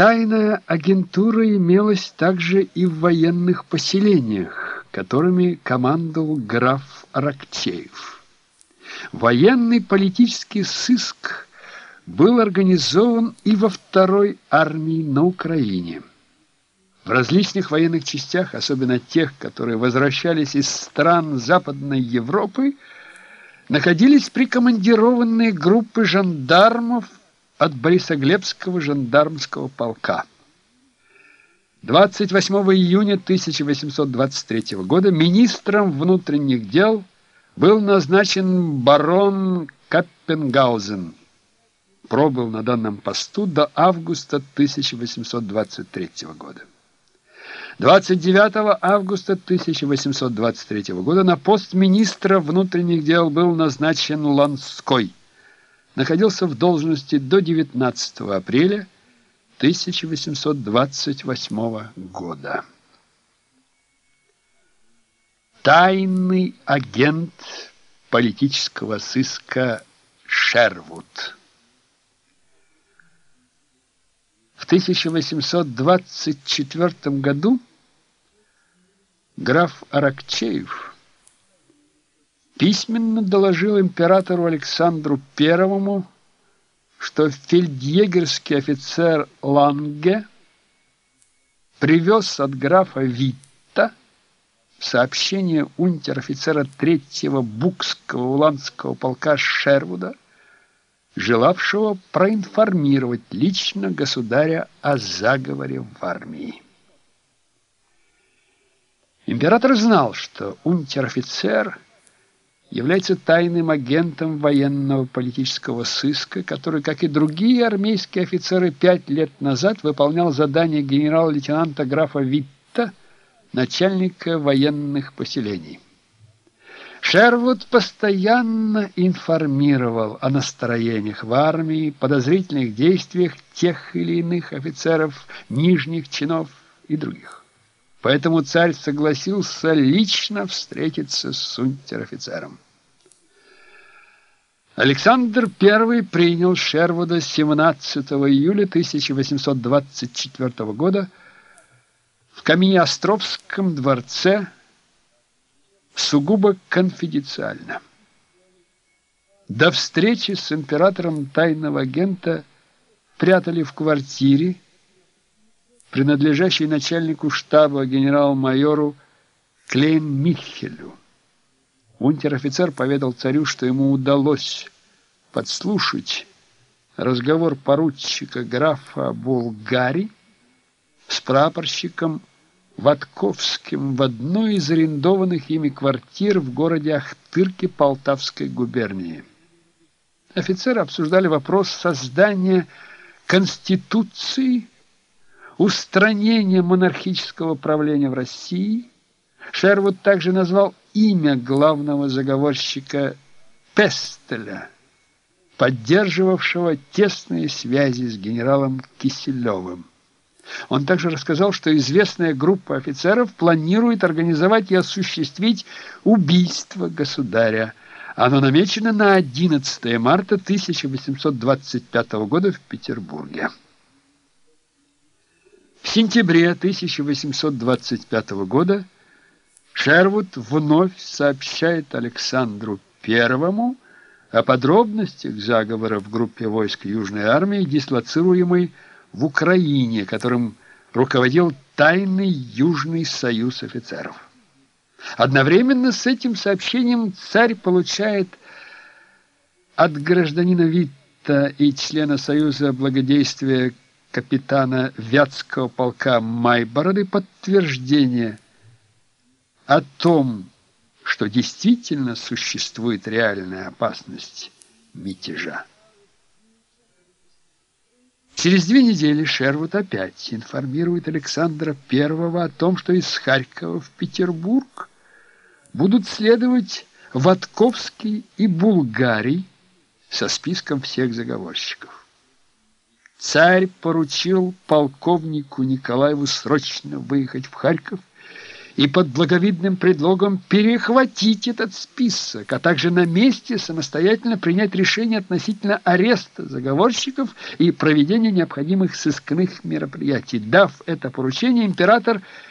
Тайная агентура имелась также и в военных поселениях, которыми командовал граф Аракчеев. Военный политический сыск был организован и во второй армии на Украине. В различных военных частях, особенно тех, которые возвращались из стран Западной Европы, находились прикомандированные группы жандармов от Борисоглебского жандармского полка. 28 июня 1823 года министром внутренних дел был назначен барон Каппенгаузен. Пробыл на данном посту до августа 1823 года. 29 августа 1823 года на пост министра внутренних дел был назначен Ланской. Находился в должности до 19 апреля 1828 года. Тайный агент политического сыска Шервуд. В 1824 году граф Аракчеев письменно доложил императору Александру I, что фельдъегерский офицер Ланге привез от графа Витта сообщение унтер-офицера третьего Букского уланского полка Шервуда, желавшего проинформировать лично государя о заговоре в армии. Император знал, что унтер-офицер является тайным агентом военного политического сыска, который, как и другие армейские офицеры, пять лет назад выполнял задание генерал-лейтенанта графа Витта, начальника военных поселений. Шервуд постоянно информировал о настроениях в армии, подозрительных действиях тех или иных офицеров, нижних чинов и других. Поэтому царь согласился лично встретиться с унтер-офицером. Александр I принял Шервуда 17 июля 1824 года в Каменеостровском дворце сугубо конфиденциально. До встречи с императором тайного агента прятали в квартире, принадлежащий начальнику штаба генерал-майору Клейн-Михелю. Унтер-офицер поведал царю, что ему удалось подслушать разговор поручика графа Булгари с прапорщиком Ватковским в одной из арендованных ими квартир в городе Ахтырке Полтавской губернии. Офицеры обсуждали вопрос создания Конституции устранение монархического правления в России. Шервуд также назвал имя главного заговорщика Пестеля, поддерживавшего тесные связи с генералом Киселевым. Он также рассказал, что известная группа офицеров планирует организовать и осуществить убийство государя. Оно намечено на 11 марта 1825 года в Петербурге. В сентябре 1825 года Шервуд вновь сообщает Александру I о подробностях заговора в группе войск Южной армии, дислоцируемой в Украине, которым руководил тайный Южный союз офицеров. Одновременно с этим сообщением царь получает от гражданина Витта и члена Союза благодействия капитана Вятского полка Майбороды подтверждение о том, что действительно существует реальная опасность мятежа. Через две недели Шервуд опять информирует Александра I о том, что из Харькова в Петербург будут следовать Ватковский и Булгарий со списком всех заговорщиков. Царь поручил полковнику Николаеву срочно выехать в Харьков и под благовидным предлогом перехватить этот список, а также на месте самостоятельно принять решение относительно ареста заговорщиков и проведения необходимых сыскных мероприятий. Дав это поручение, император